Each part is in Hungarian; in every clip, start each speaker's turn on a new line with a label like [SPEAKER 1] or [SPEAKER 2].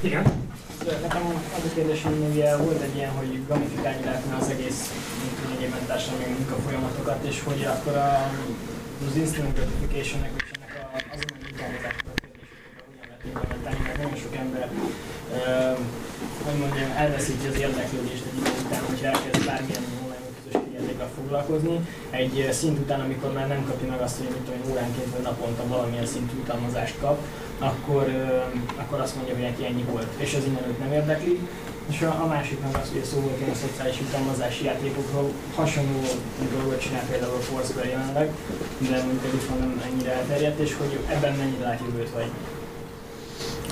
[SPEAKER 1] Igen. Nekem az a kérdésem, ugye volt egy ilyen, hogy gamifikálni lehetne az egész lényegében társadalmi munkafolyamatokat, és hogy akkor a, az instant gratification-nek és ennek a, azon a implementációnak a kérdéseket hogyan lehet implementálni, mert nagyon sok ember, hogy mondjam, elveszíti az érdeklődést egy idő után, hogyha elkezd bármilyen közösségetekkel foglalkozni. Egy szint után, amikor már nem kapja meg azt, hogy mit tudom, óránként vagy naponta valamilyen szintű utalmazást kap, akkor, akkor azt mondja, hogy neki ennyi volt, és az innen őt nem érdekli. És a, a másik meg az, hogy szó volt a szociális jutalmazási játékokról, hasonló dolgot csinál például a Foursquare jelenleg, de mondjuk egy nem ennyire elterjedt, és hogy ebben mennyire lát jövőt vagy.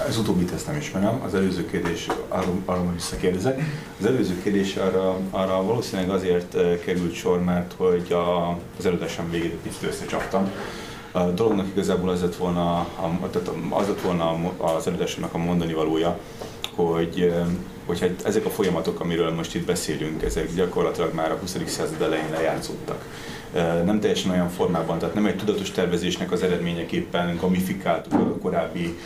[SPEAKER 2] Ez utóbbit ezt nem ismerem, az előző kérdés, arról, arról visszakérdezek. Az előző kérdés arra, arra valószínűleg azért került sor, mert hogy a, az előadásom végét egy picit összecsaptam. A dolognak igazából az lett volna, a, tehát az lett volna az előadásomnak a mondani valója, hogy hogyha ezek a folyamatok, amiről most itt beszélünk, ezek gyakorlatilag már a 20. század elején lejátszottak. Nem teljesen olyan formában, tehát nem egy tudatos tervezésnek az eredményeképpen gamifikáltuk a korábbi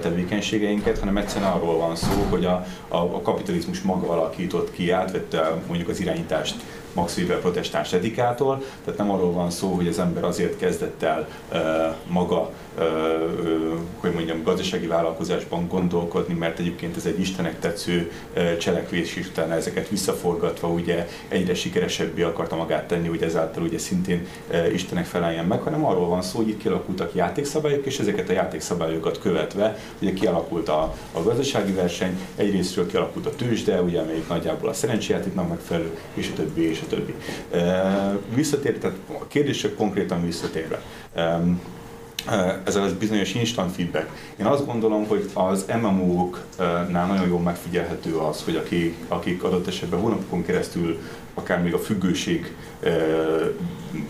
[SPEAKER 2] tevékenységeinket, hanem egyszerűen arról van szó, hogy a, a, a kapitalizmus maga alakított ki, átvette mondjuk az irányítást Max Weber protestáns etikától, tehát nem arról van szó, hogy az ember azért kezdett el maga hogy mondjam, gazdasági vállalkozásban gondolkodni, mert egyébként ez egy Istenek tetsző cselekvés, és utána ezeket visszaforgatva ugye egyre sikeresebbé akarta magát tenni, hogy ezáltal ugye szintén Istenek feleljen meg, hanem arról van szó, hogy itt kialakultak játékszabályok, és ezeket a játékszabályokat követve ugye kialakult a, a gazdasági verseny, egyrésztről kialakult a tőzsde, ugye, amelyik nagyjából a szerencsejátéknak megfelelő, és a többi, és a többi. Visszatérve, tehát a kérdésre konkrétan visszatérve ez az bizonyos instant feedback. Én azt gondolom, hogy az MMO-knál nagyon jól megfigyelhető az, hogy akik, akik adott esetben hónapokon keresztül akár még a függőség,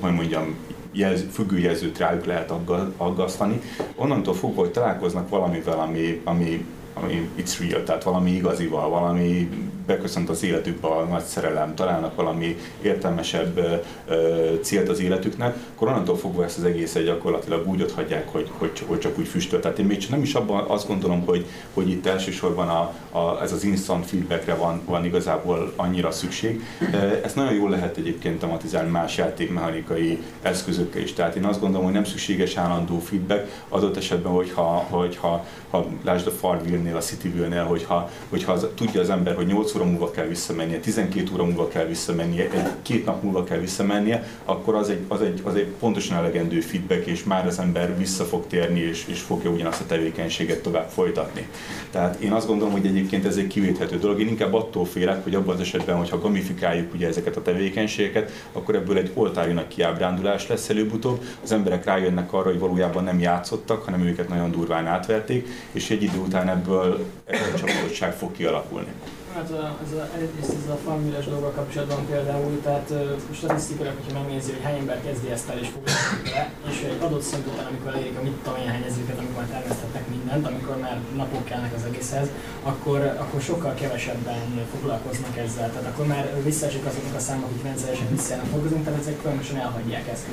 [SPEAKER 2] hogy mondjam, jelz, függőjelzőt rájuk lehet aggasztani, onnantól fogva, hogy találkoznak valamivel, ami, ami ami it's real, tehát valami igazival, valami beköszönt az életükbe a nagy szerelem, találnak valami értelmesebb ö, célt az életüknek, akkor onnantól fogva ezt az egészet gyakorlatilag úgy hagyják, hogy, hogy, hogy csak úgy füstöl. Tehát én még csak nem is abban azt gondolom, hogy, hogy itt elsősorban a, a, ez az instant feedbackre van, van igazából annyira szükség. Ezt nagyon jól lehet egyébként tematizálni más játékmechanikai eszközökkel is. Tehát én azt gondolom, hogy nem szükséges állandó feedback, adott esetben, hogyha, hogyha ha lásd a Farville-nél, a Cityville-nél, hogyha, hogyha az, tudja az ember, hogy 8 óra múlva kell visszamennie, 12 óra múlva kell visszamennie, egy, két nap múlva kell visszamennie, akkor az egy, az egy, az egy pontosan elegendő feedback, és már az ember vissza fog térni, és, és fogja ugyanazt a tevékenységet tovább folytatni. Tehát én azt gondolom, hogy egyébként ez egy kivéthető dolog. Én inkább attól félek, hogy abban az esetben, hogyha gamifikáljuk ugye ezeket a tevékenységeket, akkor ebből egy oltárinak kiábrándulás lesz előbb-utóbb. Az emberek rájönnek arra, hogy valójában nem játszottak, hanem őket nagyon durván átverték, és egy idő után ebből egy csapatottság fog kialakulni.
[SPEAKER 1] Hát ez a, egyrészt ez a farmüles dolga kapcsolatban például, tehát statisztikailag, hogyha megnézi, hogy hány ember kezdi ezt el és foglalkozik vele, és egy adott szint után, amikor elérik a mit tudom én hány ezüket, amikor már termesztetnek mindent, amikor már napok kellnek az egészhez, akkor, akkor sokkal kevesebben foglalkoznak ezzel. Tehát akkor már visszaesik azoknak a számok, akik rendszeresen visszajönnek foglalkozni, tehát ezek folyamatosan elhagyják ezt.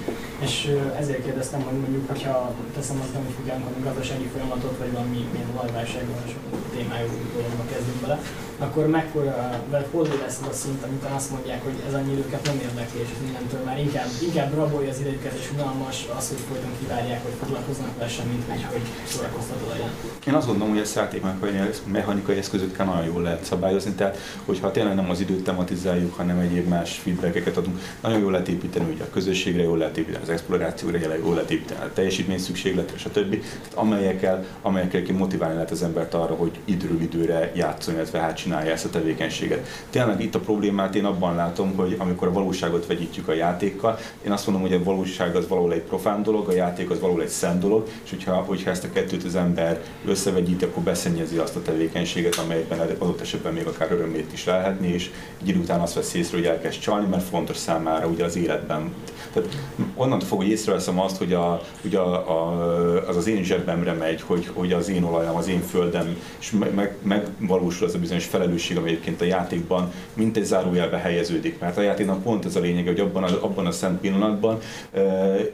[SPEAKER 1] És ezért kérdeztem, hogy mondjuk, hogyha teszem azt, hogy figyelünk a gazdasági folyamatot, vagy valami milyen olajválság, vagy témájú dologba kezdünk bele, akkor mekkora, vagy hol lesz az a szint, amikor azt mondják, hogy ez annyi őket nem érdekli, és mindentől már inkább, inkább rabolja az idejüket, és unalmas az, hogy folyton kivárják, hogy foglalkoznak vele semmit, vagy hogy szórakoztató legyen.
[SPEAKER 2] Én azt gondolom, hogy ezt mechanikai eszközökkel nagyon jól lehet szabályozni, tehát hogyha tényleg nem az időt tematizáljuk, hanem egyéb más feedbackeket adunk, nagyon jól lehet építeni ugye a közösségre, jól lehet építeni az explorációra, jól lehet építeni a teljesítmény szükségletre, stb. Tehát amelyekkel, amelyekkel motiválni lehet az embert arra, hogy időről időre játszon, illetve hát csinálja ezt a tevékenységet. Tényleg itt a problémát én abban látom, hogy amikor a valóságot vegyítjük a játékkal, én azt mondom, hogy a valóság az valahol egy profán dolog, a játék az valahol egy szent dolog, és hogyha, hogyha ezt a kettőt az ember összevegyíti, akkor beszennyezi azt a tevékenységet, amelyben adott esetben még akár örömét is lehetni, és egy idő után azt vesz észre, hogy elkezd csalni, mert fontos számára ugye az életben. Tehát onnantól fog, hogy észreveszem azt, hogy, a, hogy a, a, az az én zsebemre megy, hogy, hogy az én olajam, az én földem, és meg, meg, megvalósul az a bizonyos felelősség felelősség, ami egyébként a játékban mint egy zárójelbe helyeződik. Mert a játéknak pont ez a lényeg, hogy abban a, abban a szent pillanatban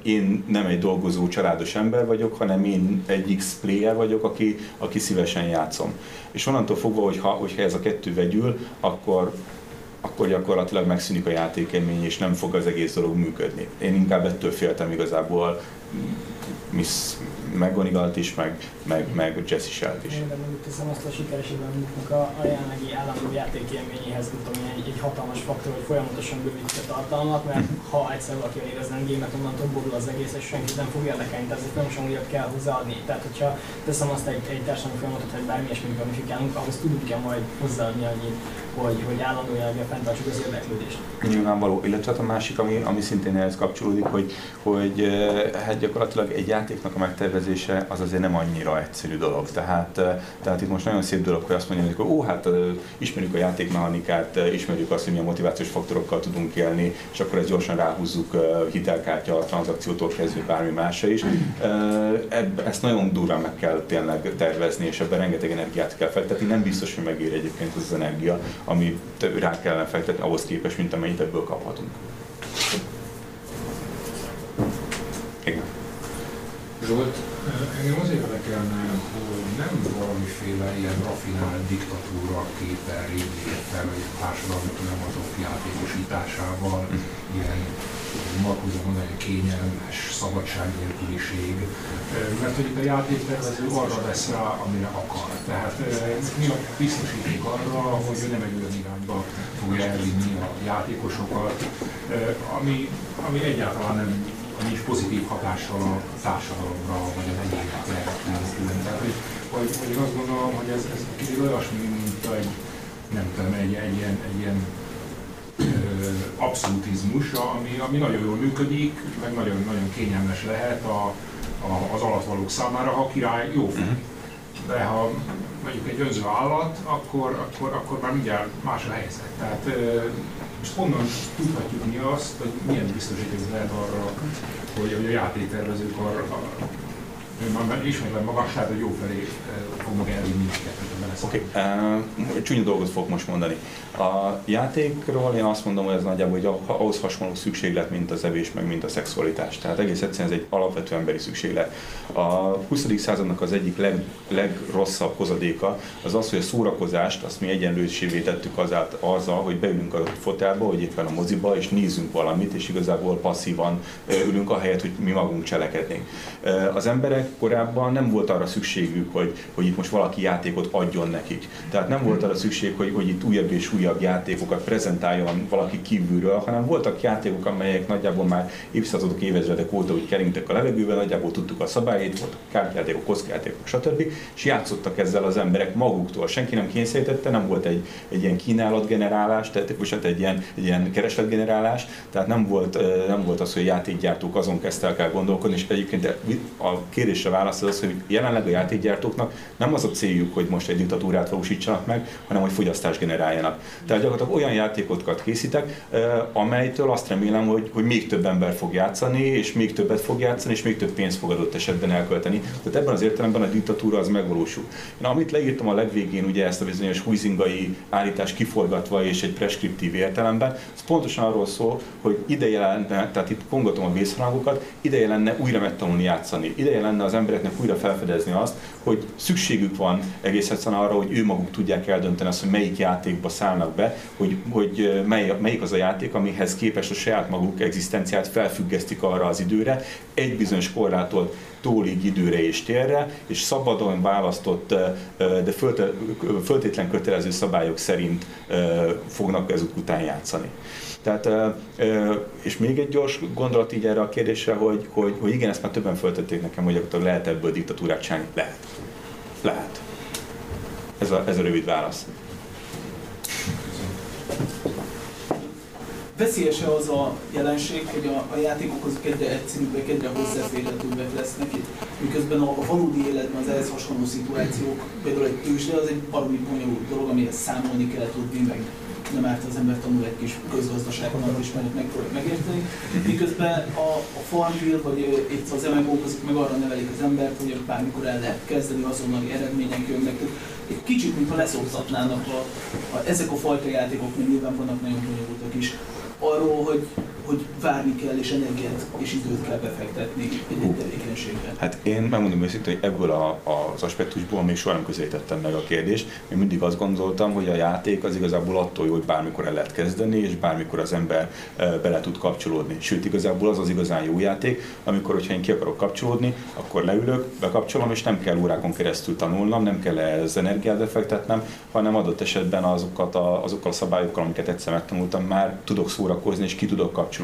[SPEAKER 2] én nem egy dolgozó, családos ember vagyok, hanem én egy X-player vagyok, aki, aki szívesen játszom. És onnantól fogva, hogyha, hogyha ez a kettő vegyül, akkor akkor gyakorlatilag megszűnik a játékélmény, és nem fog az egész dolog működni. Én inkább ettől féltem igazából Miss McGonagall is, meg, meg, meg Jesse Shell is.
[SPEAKER 1] Én mondjuk teszem azt a sikeres a, a jelenlegi állandó játékélményéhez, nem tudom, egy, egy hatalmas faktor, hogy folyamatosan bővítik a tartalmat, mert ha egyszer valaki érez nem gémet, onnantól borul az egész, és senki nem fog érdekelni, tehát ezért folyamatosan újat kell hozzáadni. Tehát, hogyha teszem azt egy, egy társadalmi folyamatot, hogy bármi ilyesmit gamifikálunk, ahhoz tudunk kell majd hozzáadni annyit, hogy, hogy állandó jelleggel fenntartsuk az érdeklődést.
[SPEAKER 2] Nyilvánvaló, illetve a másik, ami, ami szintén ehhez kapcsolódik, hogy, hogy hát gyakorlatilag egy játéknak a megtervezése az azért nem annyira egyszerű dolog. Tehát, tehát itt most nagyon szép dolog, hogy azt mondjuk, hogy ó, hát ismerjük a játékmechanikát, ismerjük azt, hogy milyen motivációs faktorokkal tudunk élni, és akkor ezt gyorsan ráhúzzuk hitelkártya, tranzakciótól kezdve bármi másra is. Ezt nagyon durván meg kell tényleg tervezni, és ebben rengeteg energiát kell fektetni. Nem biztos, hogy megér egyébként az energia, amit rá kellene fektetni ahhoz képest, mint amennyit ebből kaphatunk.
[SPEAKER 3] Igen. Zsolt, engem azért érdekelne, hogy nem valamiféle ilyen rafinált diktatúra képen rémlik fel, hogy a társadalmi folyamatok játékosításával, ilyen markózom mondani, kényelmes szabadság nélküliség, mert hogy itt a játéktervező arra vesz rá, amire akar. Tehát mi a biztosíték arra, hogy ő nem egy olyan irányba fogja elvinni a játékosokat, ami, ami egyáltalán nem nincs pozitív hatással a társadalomra, vagy az egyénekre. Tehát, hogy, azt gondolom, hogy ez, ez kicsit olyasmi, mint egy, nem tudom, egy, egy ilyen, egy ilyen abszolutizmus, ami, ami nagyon jól működik, meg nagyon, nagyon kényelmes lehet a, a, az alatvalók számára, ha a király jó fej. Mhm. De ha mondjuk egy önző állat, akkor, akkor, akkor már mindjárt más a helyzet. Tehát most honnan tudhatjuk mi azt, hogy milyen biztosíték lehet arra, hogy, hogy a játéktervezők arra, már ismétlem magas, tehát hogy jó felé fognak elvinni minket.
[SPEAKER 2] Oké, okay. uh, csúnya dolgot fogok most mondani. A játékról én azt mondom, hogy ez nagyjából hogy ahhoz hasonló szükséglet, mint az evés, meg mint a szexualitás. Tehát egész egyszerűen ez egy alapvető emberi szükséglet. A 20. századnak az egyik leg, legrosszabb hozadéka az az, hogy a szórakozást azt mi egyenlősévé tettük azát, azzal, hogy beülünk a fotelba, vagy éppen a moziba, és nézzünk valamit, és igazából passzívan ülünk ahelyett, hogy mi magunk cselekednénk. Az emberek korábban nem volt arra szükségük, hogy, hogy itt most valaki játékot adjon nekik. Tehát nem volt arra szükség, hogy, hogy itt újabb és újabb játékokat prezentáljon valaki kívülről, hanem voltak játékok, amelyek nagyjából már évszázadok, évezredek óta úgy keringtek a levegőben, nagyjából tudtuk a szabályait, voltak kártyátékok, kockjátékok, stb. És játszottak ezzel az emberek maguktól. Senki nem kényszerítette, nem volt egy, egy ilyen kínálatgenerálás, tehát most egy ilyen, egy ilyen keresletgenerálás, tehát nem volt, nem volt az, hogy játékgyártók azon kezdte el gondolkodni, és egyébként a kérdésre válasz az, hogy jelenleg a játékgyártóknak nem az a céljuk, hogy most egy diktatúrát valósítsanak meg, hanem hogy fogyasztást generáljanak. Tehát gyakorlatilag olyan játékokat készítek, amelytől azt remélem, hogy, hogy még több ember fog játszani, és még többet fog játszani, és még több pénzt fog adott esetben elkölteni. Tehát ebben az értelemben a diktatúra az megvalósul. Én amit leírtam a legvégén, ugye ezt a bizonyos huizingai állítást kiforgatva és egy preskriptív értelemben, az pontosan arról szól, hogy ideje lenne, tehát itt kongatom a vészharangokat, ideje lenne újra megtanulni játszani, ideje lenne az embereknek újra felfedezni azt, hogy szükségük van egész egyszerűen arra, hogy ő maguk tudják eldönteni azt, hogy melyik játékba szállnak be, hogy, hogy mely, melyik az a játék, amihez képest a saját maguk egzisztenciát felfüggesztik arra az időre, egy bizonyos korlától tólig időre és térre, és szabadon választott, de föltétlen kötelező szabályok szerint fognak ezek után játszani. Tehát, és még egy gyors gondolat így erre a kérdésre, hogy, hogy, hogy igen, ezt már többen föltették nekem, hogy akkor lehet ebből diktatúrát csinálni. Lehet. Lehet. Ez a, ez a rövid válasz.
[SPEAKER 4] Veszélyese az a jelenség, hogy a, a játékok azok egyre egyszerűbbek, egyre hozzáférhetőbbek lesznek, miközben a, a valódi életben az ehhez hasonló szituációk, például egy tőzsde, az egy baromi bonyolult dolog, amihez számolni kell tudni, meg nem árt az ember tanul egy kis közgazdaságon is, mert megpróbálja megérteni. Miközben a, a Farmville vagy itt az MMO-k azok meg arra nevelik az embert, hogy bármikor el lehet kezdeni, azonnali eredmények jönnek. egy kicsit, mintha leszoktatnának a, a, ezek a fajta játékok, még nyilván vannak nagyon bonyolultak is, arról, hogy, hogy várni kell, és energiát és időt kell befektetni egy, egy tevékenységben.
[SPEAKER 2] Hát én megmondom őszintén, hogy ebből a, az aspektusból még soha nem közelítettem meg a kérdést. Én mindig azt gondoltam, hogy a játék az igazából attól jó, hogy bármikor el lehet kezdeni, és bármikor az ember e, bele tud kapcsolódni. Sőt, igazából az az igazán jó játék, amikor, hogyha én ki akarok kapcsolódni, akkor leülök, bekapcsolom, és nem kell órákon keresztül tanulnom, nem kell ez energiát befektetnem, hanem adott esetben azokat a, azokkal a szabályokkal, amiket egyszer megtanultam, már tudok szórakozni, és ki tudok kapcsolódni.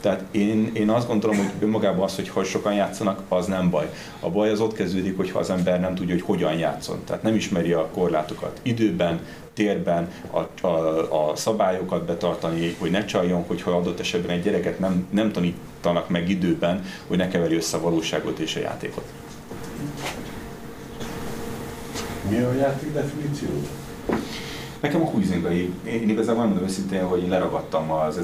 [SPEAKER 2] Tehát én, én azt gondolom, hogy önmagában az, hogy ha sokan játszanak, az nem baj. A baj az ott kezdődik, hogyha az ember nem tudja, hogy hogyan játszon. Tehát nem ismeri a korlátokat időben, térben, a, a, a szabályokat betartani, hogy ne csaljon, hogyha adott esetben egy gyereket nem, nem tanítanak meg időben, hogy ne keveri össze a valóságot és a játékot.
[SPEAKER 5] Mi a játék definíció?
[SPEAKER 2] Nekem a Huizingai, én igazából mondom őszintén, hogy én leragadtam az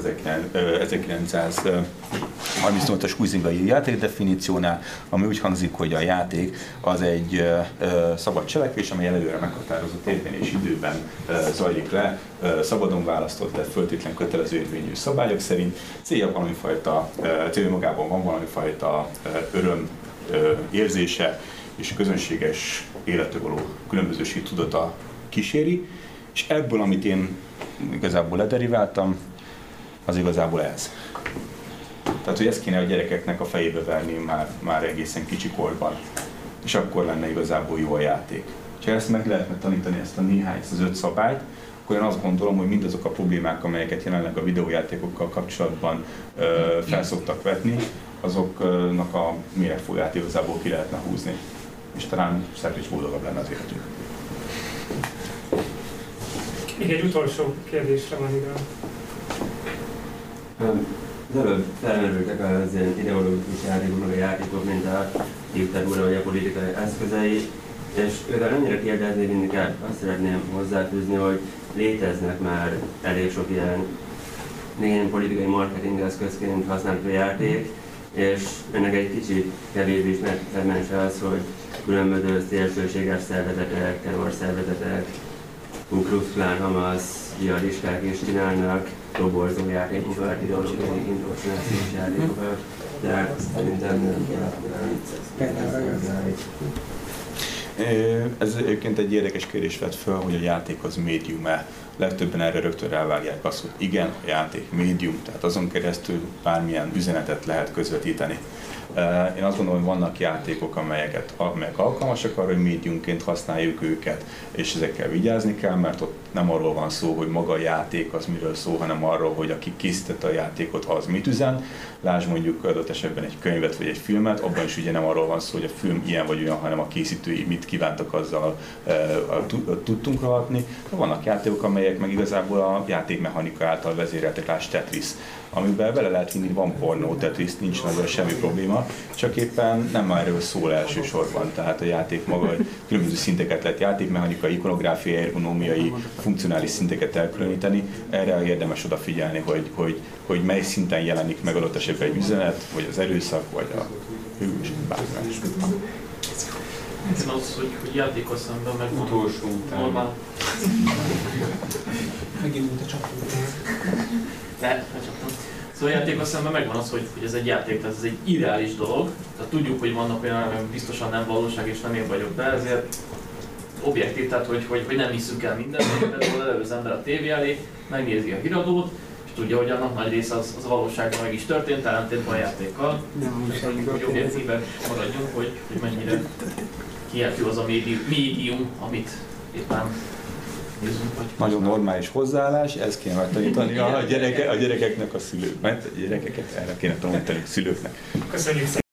[SPEAKER 2] 1938-as Huizingai játékdefiníciónál, ami úgy hangzik, hogy a játék az egy szabad cselekvés, amely előre meghatározott térben és időben zajlik le, szabadon választott, tehát föltétlen kötelező érvényű szabályok szerint. Célja valami fajta, célja magában van valami fajta öröm érzése, és közönséges életre való különbözőség tudata kíséri, és ebből, amit én igazából lederiváltam, az igazából ez. Tehát, hogy ezt kéne a gyerekeknek a fejébe verni már, már egészen kicsi korban. És akkor lenne igazából jó a játék. Ha ezt meg lehetne tanítani, ezt a néhány, ezt az öt szabályt, akkor én azt gondolom, hogy mindazok a problémák, amelyeket jelenleg a videójátékokkal kapcsolatban ö, felszoktak vetni, azoknak a méregfolyát igazából ki lehetne húzni. És talán szebb és boldogabb lenne az életünk.
[SPEAKER 6] Még egy utolsó kérdésre van idő.
[SPEAKER 7] Az előbb felmerültek az ilyen ideológikus játékok, meg a játékok, mint a diktatúra vagy a politikai eszközei, és ővel annyira kérdezni, inkább azt szeretném hozzáfűzni, hogy léteznek már elég sok ilyen, ilyen politikai marketing eszközként használható játék, és ennek egy kicsit kevésbé ismert az, hogy különböző szélsőséges szervezetek, terror Klan, Hamas, jihadisták is csinálnak toborzó játékokat, ideológiai indoktrinációs játékokat, de szerintem nem
[SPEAKER 2] Ez egyébként egy érdekes kérdés vett fel, hogy a játék az médium-e. Legtöbben erre rögtön rávágják azt, hogy igen, a játék médium, tehát azon keresztül bármilyen üzenetet lehet közvetíteni. Én azt gondolom, hogy vannak játékok, amelyeket, amelyek alkalmasak arra, hogy médiumként használjuk őket, és ezekkel vigyázni kell, mert ott nem arról van szó, hogy maga a játék az miről szó, hanem arról, hogy aki készítette a játékot, az mit üzen. Lásd mondjuk adott esetben egy könyvet vagy egy filmet, abban is ugye nem arról van szó, hogy a film ilyen vagy olyan, hanem a készítői mit kívántak azzal tudtunk hatni. Vannak játékok, amelyek meg igazából a játékmechanika által vezéreltek, lásd Tetris amiben bele lehet vinni, van pornó, Tetris, nincs nagyon semmi probléma, csak éppen nem erről szól elsősorban, tehát a játék maga különböző szinteket lehet játékmechanikai, ikonográfiai, ergonómiai, funkcionális szinteket elkülöníteni, erre érdemes odafigyelni, hogy, hogy, hogy mely szinten jelenik meg adott esetben egy üzenet, vagy az erőszak, vagy a hűs, bármi
[SPEAKER 8] Ez az, hogy, hogy játékos szemben meg
[SPEAKER 3] Utolsó után.
[SPEAKER 8] normál.
[SPEAKER 4] Megint mint a csapó.
[SPEAKER 8] Ne, ne csaptam. Szóval játékos szemben megvan az, hogy, hogy ez egy játék, tehát ez egy ideális dolog. Tehát tudjuk, hogy vannak olyan, amik biztosan nem valóság, és nem én vagyok be, ezért objektív, tehát hogy, hogy, hogy nem hiszünk el mindent, például előbb az ember a tévé elé, megnézi a híradót, és tudja, hogy annak nagy része az, az a valóságban meg is történt, ellentétben a játékkal. És hogy, hogy objektívek maradjunk, hogy, hogy mennyire hihető az a médium, médium amit éppen nézünk. Vagy
[SPEAKER 2] Nagyon normális hozzáállás, ezt kéne megtanítani a, gyereke, a gyerekeknek a szülők, mert a gyerekeket erre kéne tanítani a szülőknek.
[SPEAKER 6] Köszönjük szépen!